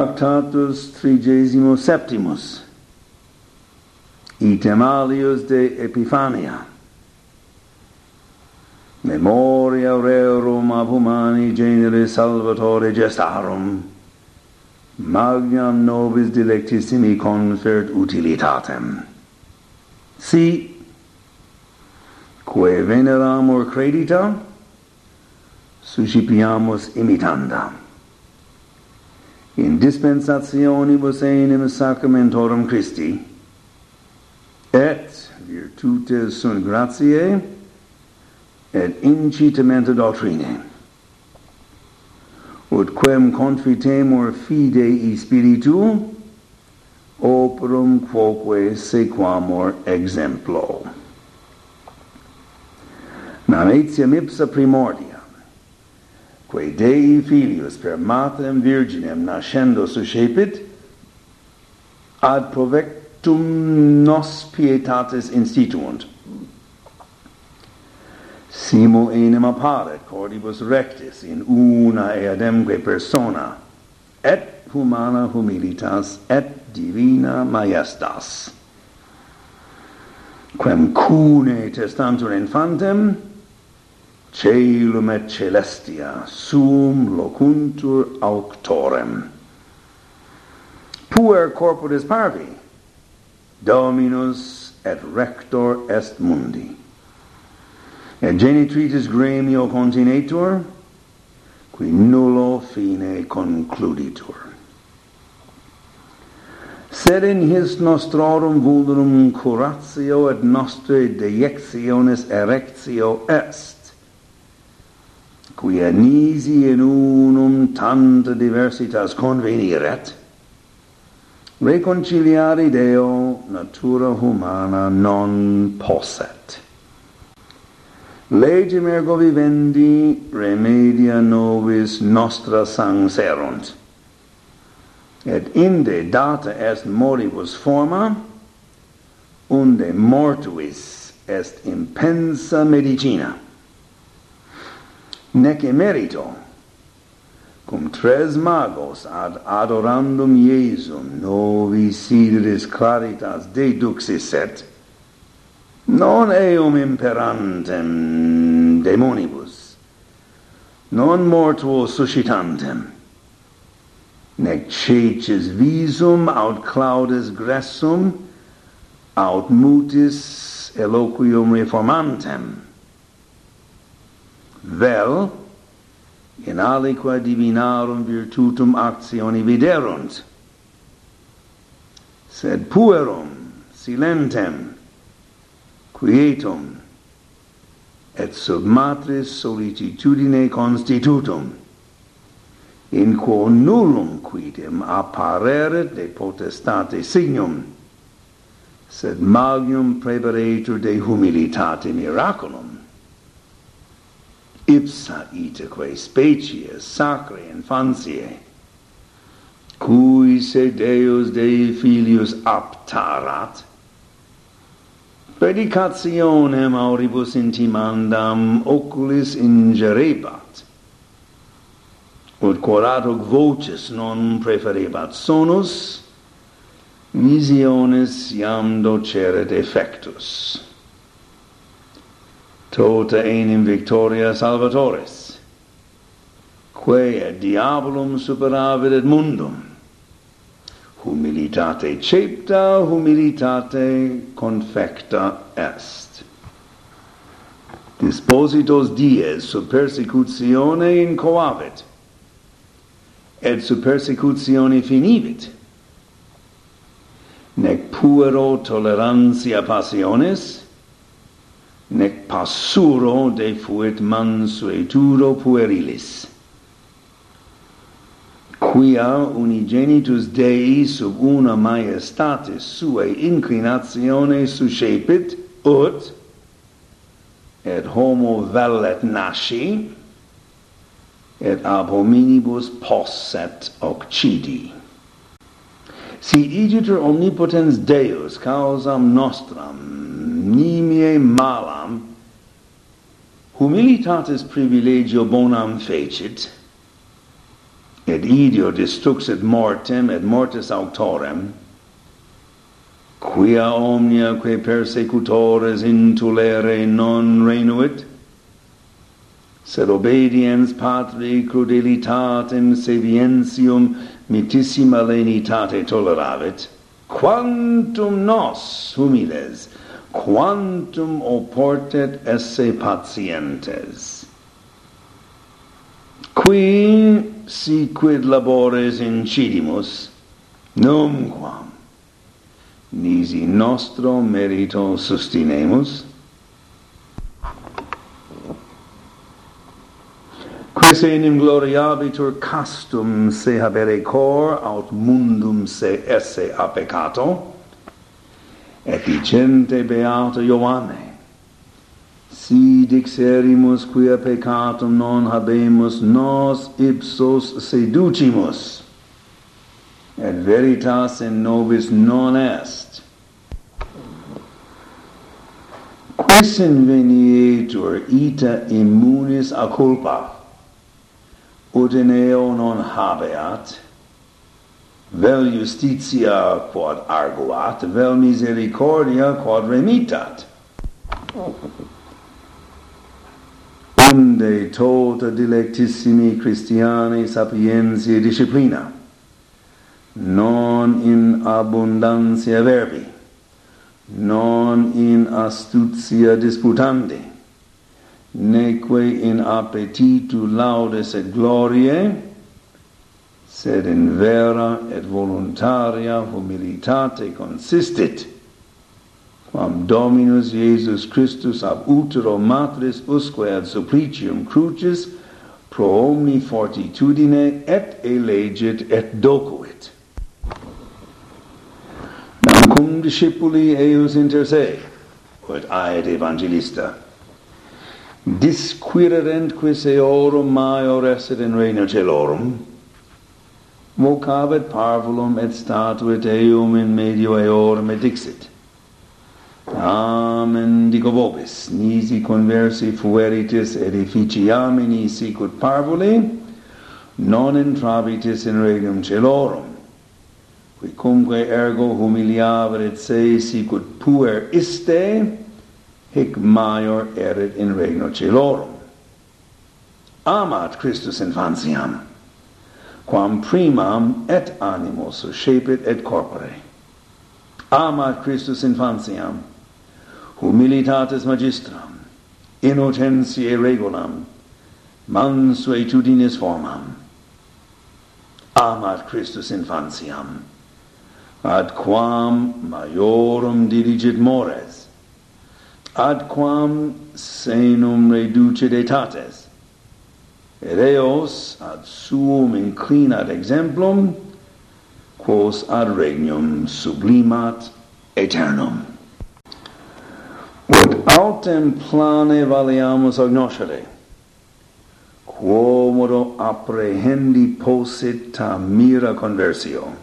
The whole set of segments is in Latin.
Tractatus trigesimo septimus item alius de Epifania memoria rerum ab humani genere salvatore gestarum magnam nobis delectissimi confert utilitatem. Si quae veneramur credita suscipiamus imitandam in dispensationibus enim sacramentorum Christi, et virtutes sunt gratiae, et incitamenta doctrinae, ut quem confitemur fidei spiritu, operum quoque sequamur exemplo. Nam etiam ipsa primordi, quae Dei filius per matrem virginem nascendo suscepit, ad provectum nos pietatis instituunt. Simul enim apparet cordibus rectis in una eademque persona, et humana humilitas, et divina majestas. Quem cune testantur infantem, Caelume celestia sum locuntur auctorem. Puer corporis parvi, Dominus et Rector est mundi. Et genitritis gremio continetur, qui nullo fine concluditur. Sed in his nostrorum vulnerum curatio et nostre deiectionis erectio est, quia nisi in unum tanta diversitas conveniret, reconciliare Deo natura humana non posset. Legem ergo vivendi remedia nobis nostra sanserunt. Et inde data est moribus forma, unde mortuis est impensa medicina nec emerito cum tres magos ad adorandum Iesum novi sidris claritas deduxis et non eum imperantem demonibus non mortuo suscitantem nec cecis visum aut claudes gressum aut mutis eloquium reformantem vel in aliqua divinarum virtutum actioni viderunt. Sed puerum silentem quietum et sub matris solitudine constitutum in quo nullum quidem appareret de potestate signum sed magnum preberetur de humilitate miraculum ipsa itaque species sacrae infantiae, cui se Deus Dei filius aptarat, predicationem auribus intimandam oculis ingerebat, ut quorat hoc voces non preferebat sonus, visiones iam doceret effectus tota enim victoria salvatoris, quae diabolum superavit mundum, humilitate cepta, humilitate confecta est. Dispositos dies sub persecutione incoavit, et sub persecutione finivit, nec puero tolerantia passiones, nec passuro de fuet mansueturo puerilis. Quia unigenitus Dei sub una maestatis suae inclinatione suscepit, ut, et homo velet nasci, et ab hominibus posset occidi si igitur omnipotens Deus causam nostram nimie malam humilitatis privilegio bonam fecit et idio destruxit mortem et mortis auctorem quia omnia quae persecutores intulere non renuit sed obediens patri crudelitatem sevientium mitissima lenitate toleravit, quantum nos humiles, quantum oportet esse patientes. Qui si quid labores incidimus, numquam, nisi nostro merito sustinemus, Res enim gloriabitur castum se habere cor aut mundum se esse a peccato. Et dicente beato Ioanne si dixerimus quia peccatum non habemus nos ipsos seducimus. Et veritas in nobis non est. Quis invenietur ita immunis a culpa? Udineo non habeat, vel justitia quod arguat, vel misericordia quod remitat. Unde tota dilectissimi Christiani sapientiae disciplina, non in abundantia verbi, non in astutia disputandi, neque in appetitu laudes et gloriae, sed in vera et voluntaria humilitate consistit, quam Dominus Iesus Christus ab utero matris usque ad supplicium crucis pro omni fortitudine et elegit et docuit. Nam cum discipuli eius inter se, quod aed evangelista, disquirerentque eorum maior esset in regno celorum, vocabit parvulum et statuit eum in medio eorum et dixit. Amen dico vobis, nisi conversi fueritis edificiamini sicut parvuli, non entrabitis in regnum celorum, quicumque ergo humiliaverit se sicut puer iste, hic maior erit in regno celorum. Amat Christus infantiam, quam primam et animo suscepit et corpore. Amat Christus infantiam, humilitatis magistram, innocentiae regulam, mansuetudinis formam. Amat Christus infantiam, ad quam maiorum dirigit mores, ad quam senum reducit etates et eos ad suum inclinat exemplum quos ad regnum sublimat aeternum ut autem plane valiamus agnoscere quomodo apprehendi possit ta mira conversio.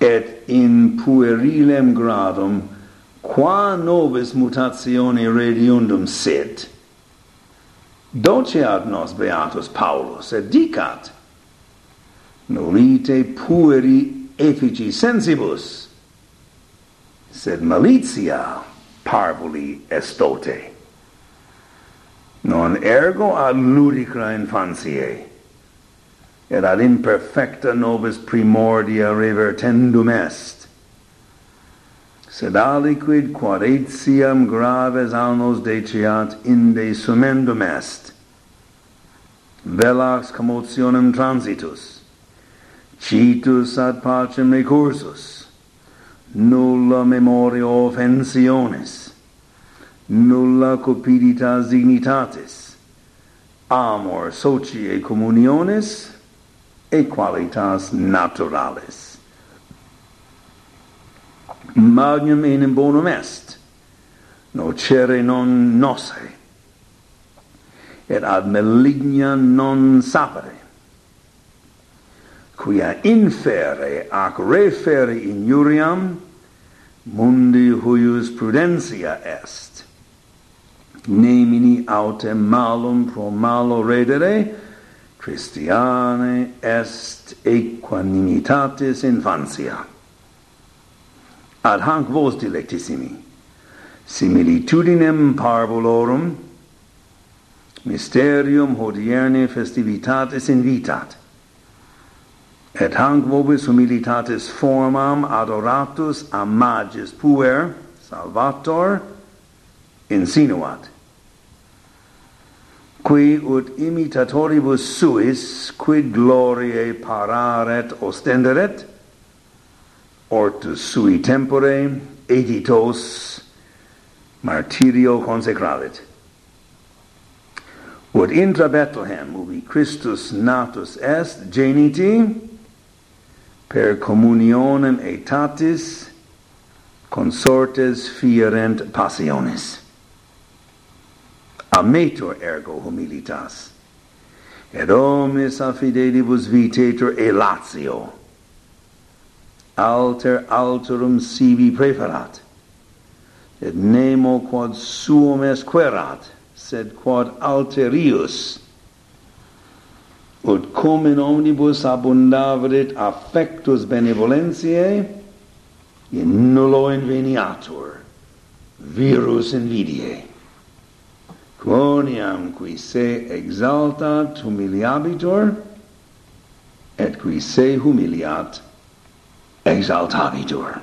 Et in puerilem gradum qua nobis mutatione regiundum sit, doceat nos Beatus Paulus, et dicat, Nolite pueri effici sensibus, sed malitia parvuli estote. Non ergo ad ludicra infantiae, et ad imperfecta nobis primordia revertendum est, sed aliquid quod etiam graves annos deciat inde sumendum est. Velax commotionem transitus. Citus ad pacem recursus. Nulla memoria offensiones nulla cupiditas dignitatis. Amor socie communiones e qualitas naturales magnum enim bonum est, nocere non nosse, et ad maligna non sapere, quia infere ac refere injuriam, mundi huius prudentia est. Nemini autem malum pro malo redere, Christiane est equanimitatis infantia ad hanc vos dilectissimi. Similitudinem parvulorum mysterium hodierne festivitatis invitat. Et hanc vobis humilitatis formam adoratus a magis puer salvator insinuat. Qui ut imitatoribus suis quid gloriae pararet ostenderet hortus sui tempore editos martirio consecravit. Ut intra Bethlehem ubi Christus natus est geniti per communionem aetatis consortes fierent passiones. Ametur ergo humilitas, et omnes a fidelibus vitetur elatio, alter alterum sibi preferat. Et nemo quod suum est querat sed quod alterius. Ut cum in omnibus abundavit affectus benevolentiae in nullo inveniatur virus invidiae. Quoniam qui se exaltat humiliabitur et qui se humiliat exaltavitur